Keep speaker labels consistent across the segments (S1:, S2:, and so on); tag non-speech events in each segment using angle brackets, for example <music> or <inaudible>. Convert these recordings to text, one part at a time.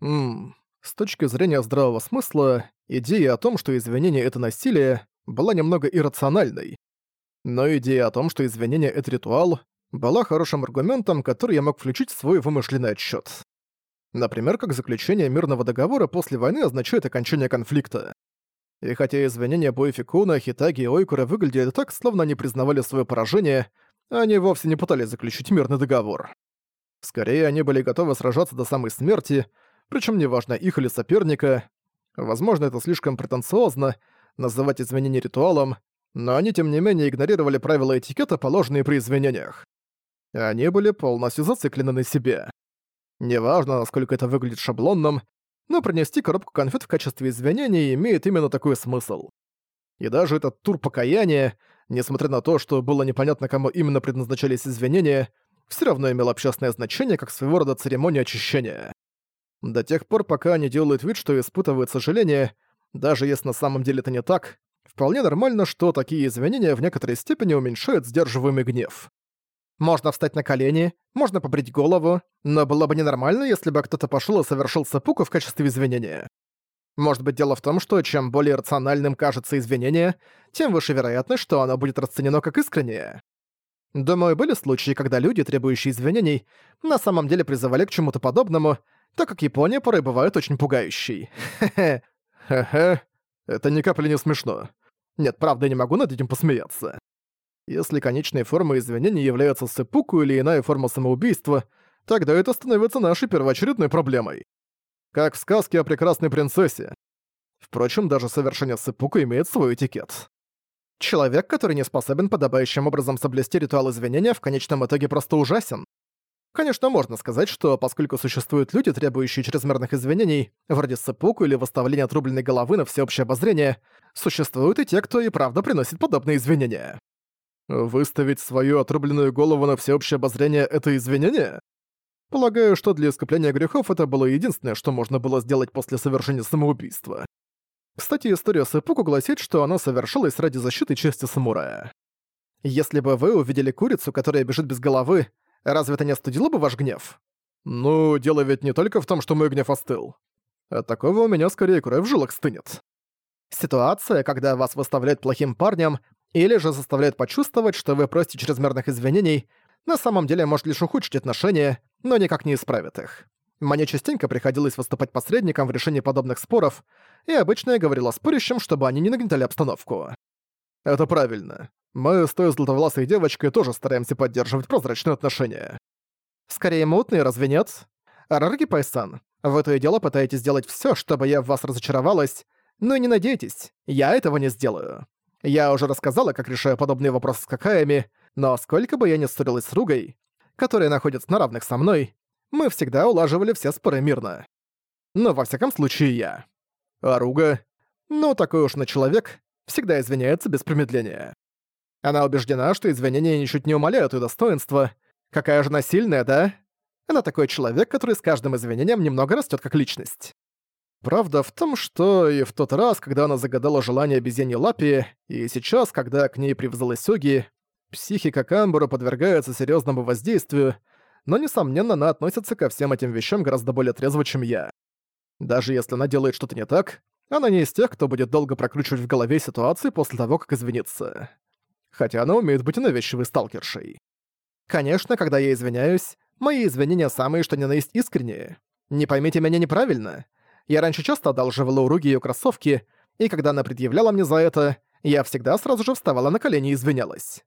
S1: Ммм, с точки зрения здравого смысла, идея о том, что извинение — это насилие, была немного иррациональной. Но идея о том, что извинение — это ритуал, была хорошим аргументом, который я мог включить в свой вымышленный отсчет. Например, как заключение мирного договора после войны означает окончание конфликта. И хотя извинения Боефикуна, Хитаги и Ойкура выглядели так, словно они признавали свое поражение, они вовсе не пытались заключить мирный договор. Скорее, они были готовы сражаться до самой смерти — причем неважно их или соперника. Возможно, это слишком претенциозно называть изменения ритуалом, но они тем не менее игнорировали правила этикета, положенные при изменениях. Они были полностью зациклены на себе. Неважно, насколько это выглядит шаблонным, но принести коробку конфет в качестве извинения имеет именно такой смысл. И даже этот тур покаяния, несмотря на то, что было непонятно, кому именно предназначались извинения, все равно имел общественное значение как своего рода церемония очищения до тех пор, пока они делают вид, что испытывают сожаление, даже если на самом деле это не так, вполне нормально, что такие извинения в некоторой степени уменьшают сдерживаемый гнев. Можно встать на колени, можно побрить голову, но было бы ненормально, если бы кто-то пошел и совершил сапуку в качестве извинения. Может быть, дело в том, что чем более рациональным кажется извинение, тем выше вероятность, что оно будет расценено как искреннее. Думаю, были случаи, когда люди, требующие извинений, на самом деле призывали к чему-то подобному — так как Япония порой бывает очень пугающей. Хе-хе. <laughs> Хе-хе. Это ни капли не смешно. Нет, правда, я не могу над этим посмеяться. Если конечной формой извинения является сэпуку или иная форма самоубийства, тогда это становится нашей первоочередной проблемой. Как в сказке о прекрасной принцессе. Впрочем, даже совершение сэпуку имеет свой этикет. Человек, который не способен подобающим образом соблюсти ритуал извинения, в конечном итоге просто ужасен. Конечно, можно сказать, что поскольку существуют люди, требующие чрезмерных извинений, вроде сыпуку или выставления отрубленной головы на всеобщее обозрение, существуют и те, кто и правда приносит подобные извинения. Выставить свою отрубленную голову на всеобщее обозрение — это извинение? Полагаю, что для искупления грехов это было единственное, что можно было сделать после совершения самоубийства. Кстати, история Сэпуку гласит, что она совершилась ради защиты чести самурая. Если бы вы увидели курицу, которая бежит без головы, Разве это не остудило бы ваш гнев? Ну, дело ведь не только в том, что мой гнев остыл. От такого у меня скорее кровь в жилах стынет. Ситуация, когда вас выставляют плохим парнем, или же заставляют почувствовать, что вы просите чрезмерных извинений, на самом деле может лишь ухудшить отношения, но никак не исправит их. Мне частенько приходилось выступать посредником в решении подобных споров, и обычно я говорил говорила спорящим, чтобы они не нагнетали обстановку. Это правильно. Мы с той златовласой девочкой тоже стараемся поддерживать прозрачные отношения. Скорее мутные, разве нет? Рараги Пайсан, вы то и дело пытаетесь сделать все, чтобы я в вас разочаровалась, но не надейтесь, я этого не сделаю. Я уже рассказала, как решаю подобные вопросы с какаями, но сколько бы я ни ссорилась с Ругой, которая находится на равных со мной, мы всегда улаживали все споры мирно. Но во всяком случае я. А Руга, ну такой уж на человек, всегда извиняется без промедления. Она убеждена, что извинения ничуть не умаляют ее достоинства. Какая же она сильная, да? Она такой человек, который с каждым извинением немного растет как личность. Правда в том, что и в тот раз, когда она загадала желание обезьяне Лапи, и сейчас, когда к ней привязала Сёги, психика Камбура подвергается серьезному воздействию, но, несомненно, она относится ко всем этим вещам гораздо более трезво, чем я. Даже если она делает что-то не так, она не из тех, кто будет долго прокручивать в голове ситуации после того, как извинится хотя она умеет быть навязчивой сталкершей. Конечно, когда я извиняюсь, мои извинения самые что ни на есть искренние. Не поймите меня неправильно. Я раньше часто одалживала у Руги её кроссовки, и когда она предъявляла мне за это, я всегда сразу же вставала на колени и извинялась.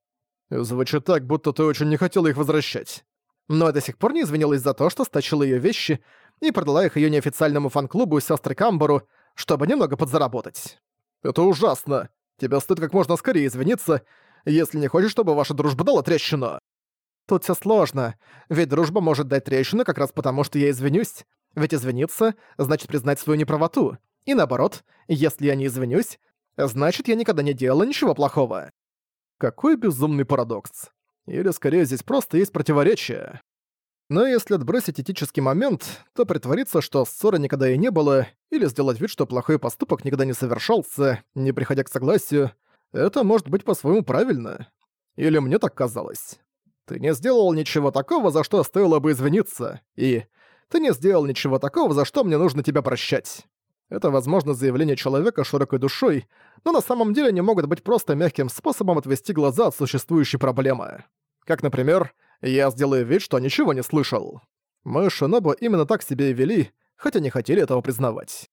S1: Звучит так, будто ты очень не хотела их возвращать. Но я до сих пор не извинилась за то, что стащила её вещи и продала их её неофициальному фан-клубу сёстры Камбару, чтобы немного подзаработать. Это ужасно. Тебе стоит как можно скорее извиниться, если не хочешь, чтобы ваша дружба дала трещину. Тут все сложно, ведь дружба может дать трещину как раз потому, что я извинюсь. Ведь извиниться — значит признать свою неправоту. И наоборот, если я не извинюсь, значит, я никогда не делала ничего плохого. Какой безумный парадокс. Или, скорее, здесь просто есть противоречие. Но если отбросить этический момент, то притвориться, что ссоры никогда и не было, или сделать вид, что плохой поступок никогда не совершался, не приходя к согласию, это может быть по-своему правильно. Или мне так казалось. Ты не сделал ничего такого, за что стоило бы извиниться, и ты не сделал ничего такого, за что мне нужно тебя прощать. Это, возможно, заявление человека широкой душой, но на самом деле не могут быть просто мягким способом отвести глаза от существующей проблемы. Как, например, я сделаю вид, что ничего не слышал. Мы Шинобу именно так себе и вели, хотя не хотели этого признавать.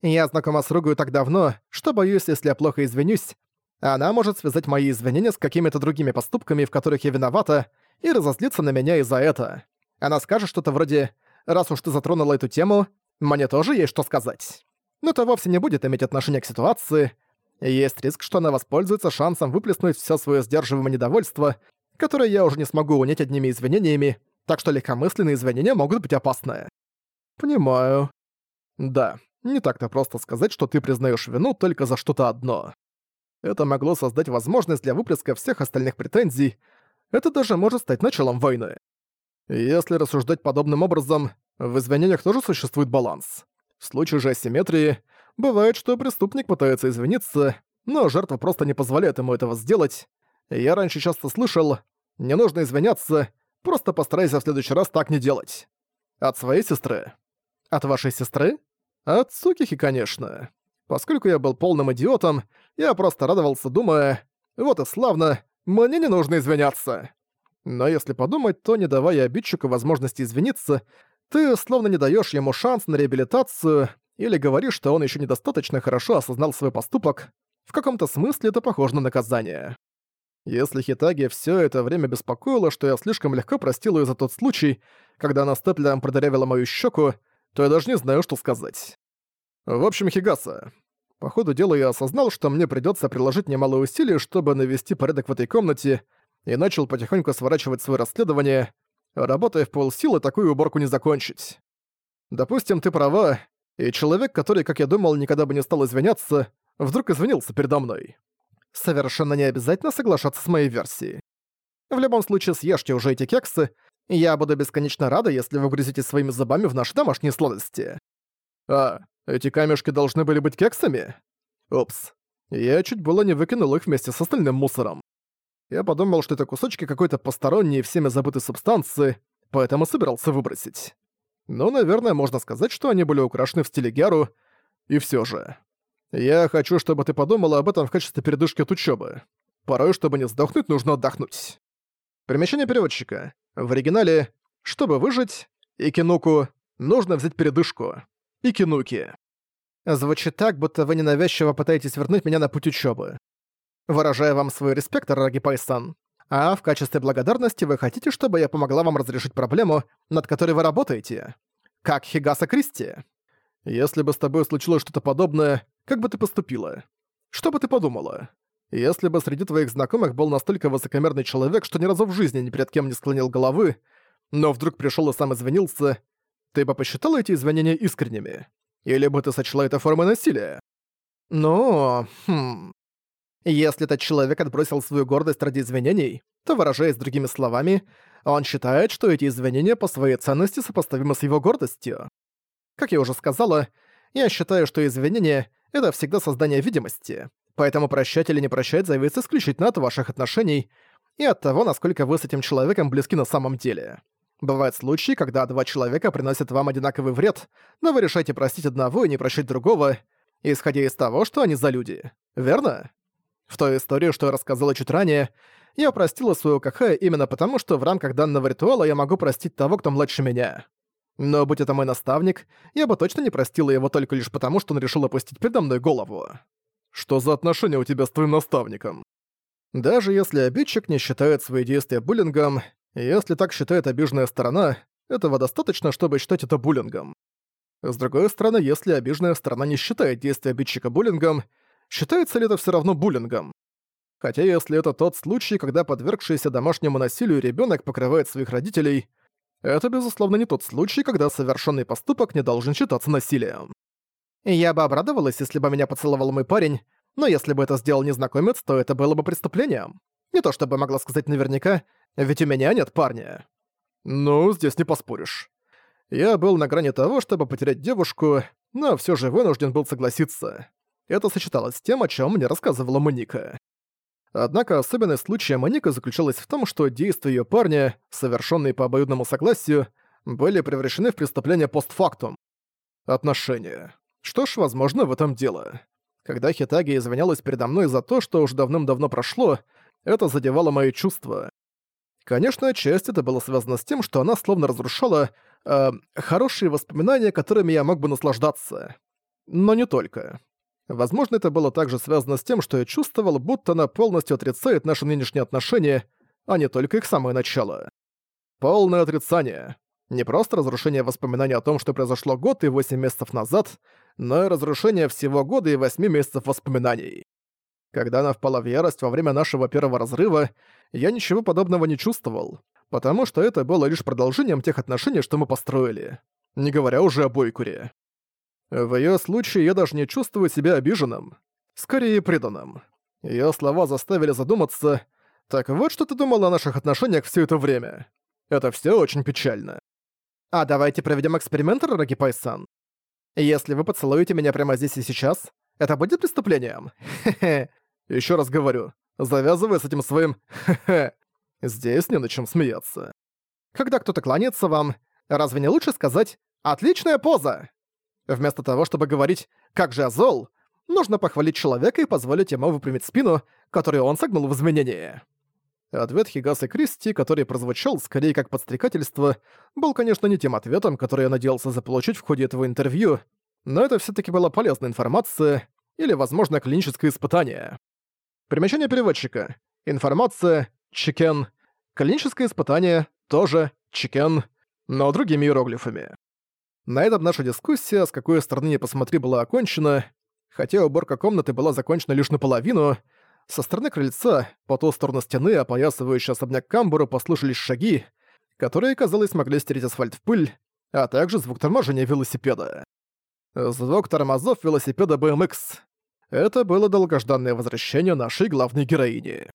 S1: Я знакома с ругой так давно, что боюсь, если я плохо извинюсь, она может связать мои извинения с какими-то другими поступками, в которых я виновата, и разозлиться на меня из-за это. Она скажет что-то вроде «Раз уж ты затронула эту тему, мне тоже есть что сказать». Но это вовсе не будет иметь отношения к ситуации. Есть риск, что она воспользуется шансом выплеснуть все свое сдерживаемое недовольство, которое я уже не смогу унять одними извинениями, так что легкомысленные извинения могут быть опасны. Понимаю. Да, не так-то просто сказать, что ты признаешь вину только за что-то одно. Это могло создать возможность для выплеска всех остальных претензий. Это даже может стать началом войны. Если рассуждать подобным образом, в извинениях тоже существует баланс. В случае же асимметрии бывает, что преступник пытается извиниться, но жертва просто не позволяет ему этого сделать. Я раньше часто слышал «не нужно извиняться, просто постарайся в следующий раз так не делать». От своей сестры. От вашей сестры? От Сукихи, конечно. Поскольку я был полным идиотом, я просто радовался, думая, вот и славно, мне не нужно извиняться. Но если подумать, то не давая обидчику возможности извиниться, ты словно не даешь ему шанс на реабилитацию или говоришь, что он еще недостаточно хорошо осознал свой поступок. В каком-то смысле это похоже на наказание. Если Хитаги все это время беспокоила, что я слишком легко простил ее за тот случай, когда она степлером продырявила мою щеку, то я даже не знаю, что сказать. В общем, Хигаса, по ходу дела я осознал, что мне придётся приложить немало усилий, чтобы навести порядок в этой комнате, и начал потихоньку сворачивать своё расследование, работая в полсилы, такую уборку не закончить. Допустим, ты права, и человек, который, как я думал, никогда бы не стал извиняться, вдруг извинился передо мной. Совершенно не обязательно соглашаться с моей версией. В любом случае, съешьте уже эти кексы, и я буду бесконечно рада, если вы грызете своими зубами в наши домашние сладости. А, эти камешки должны были быть кексами? Упс. Я чуть было не выкинул их вместе с остальным мусором. Я подумал, что это кусочки какой-то посторонней всеми забытой субстанции, поэтому собирался выбросить. Но, наверное, можно сказать, что они были украшены в стиле Гяру, и все же. Я хочу, чтобы ты подумала об этом в качестве передышки от учебы. Порой, чтобы не сдохнуть, нужно отдохнуть. Примечание переводчика. В оригинале «Чтобы выжить» и «Кинуку» нужно взять передышку. Пикинуки. Звучит так, будто вы ненавязчиво пытаетесь вернуть меня на путь учебы. Выражаю вам свой респект, Раги Пайсан. А в качестве благодарности вы хотите, чтобы я помогла вам разрешить проблему, над которой вы работаете? Как Хигаса Кристи? Если бы с тобой случилось что-то подобное, как бы ты поступила? Что бы ты подумала? Если бы среди твоих знакомых был настолько высокомерный человек, что ни разу в жизни ни перед кем не склонил головы, но вдруг пришел и сам извинился, ты бы посчитала эти извинения искренними? Или бы ты сочла это формой насилия? Ну, хм... Если этот человек отбросил свою гордость ради извинений, то, выражаясь другими словами, он считает, что эти извинения по своей ценности сопоставимы с его гордостью. Как я уже сказала, я считаю, что извинения — это всегда создание видимости, поэтому прощать или не прощать зависит исключительно от ваших отношений и от того, насколько вы с этим человеком близки на самом деле. Бывают случаи, когда два человека приносят вам одинаковый вред, но вы решаете простить одного и не прощать другого, исходя из того, что они за люди. Верно? В той истории, что я рассказала чуть ранее, я простила своего Кахе именно потому, что в рамках данного ритуала я могу простить того, кто младше меня. Но будь это мой наставник, я бы точно не простила его только лишь потому, что он решил опустить передо мной голову. Что за отношения у тебя с твоим наставником? Даже если обидчик не считает свои действия буллингом, если так считает обиженная сторона, этого достаточно, чтобы считать это буллингом. С другой стороны, если обиженная сторона не считает действия обидчика буллингом, считается ли это все равно буллингом? Хотя если это тот случай, когда подвергшийся домашнему насилию ребенок покрывает своих родителей, это, безусловно, не тот случай, когда совершенный поступок не должен считаться насилием. Я бы обрадовалась, если бы меня поцеловал мой парень, но если бы это сделал незнакомец, то это было бы преступлением. Не то чтобы могла сказать наверняка, ведь у меня нет парня. Ну, здесь не поспоришь. Я был на грани того, чтобы потерять девушку, но все же вынужден был согласиться. Это сочеталось с тем, о чем мне рассказывала Моника. Однако особенность случая Моника заключалась в том, что действия ее парня, совершенные по обоюдному согласию, были превращены в преступление постфактум. Отношения. Что ж, возможно, в этом дело. Когда Хитаги извинялась передо мной за то, что уж давным-давно прошло, это задевало мои чувства. Конечно, часть это было связано с тем, что она словно разрушала э, хорошие воспоминания, которыми я мог бы наслаждаться. Но не только. Возможно, это было также связано с тем, что я чувствовал, будто она полностью отрицает наши нынешние отношения, а не только их самое начало. Полное отрицание. Не просто разрушение воспоминаний о том, что произошло год и восемь месяцев назад, но и разрушение всего года и восьми месяцев воспоминаний. Когда она впала в ярость во время нашего первого разрыва, я ничего подобного не чувствовал, потому что это было лишь продолжением тех отношений, что мы построили. Не говоря уже о Бойкуре. В ее случае я даже не чувствую себя обиженным. Скорее, преданным. Ее слова заставили задуматься. Так вот, что ты думал о наших отношениях все это время. Это все очень печально. А давайте проведем эксперимент, Раги Пайсан. Если вы поцелуете меня прямо здесь и сейчас, это будет преступлением? <laughs> Хе-хе. Еще раз говорю, завязывай с этим своим «хе-хе». Здесь не на чем смеяться. Когда кто-то кланяется вам, разве не лучше сказать «отличная поза»? Вместо того, чтобы говорить «как же я зол», нужно похвалить человека и позволить ему выпрямить спину, которую он согнул в извинении. Ответ Хигасы Кристи, который прозвучал скорее как подстрекательство, был, конечно, не тем ответом, который я надеялся заполучить в ходе этого интервью, но это все таки была полезная информация или, возможно, клиническое испытание. Примечание переводчика. Информация. 知見. Клиническое испытание. Тоже. 治験. Но другими иероглифами. На этом наша дискуссия, с какой стороны не посмотри, была окончена. Хотя уборка комнаты была закончена лишь наполовину, со стороны крыльца, по ту сторону стены, опоясывающей особняк камбуру, послышались шаги, которые, казалось, могли стереть асфальт в пыль, а также звук торможения велосипеда. Звук тормозов велосипеда BMX. Это было долгожданное возвращение нашей главной героини.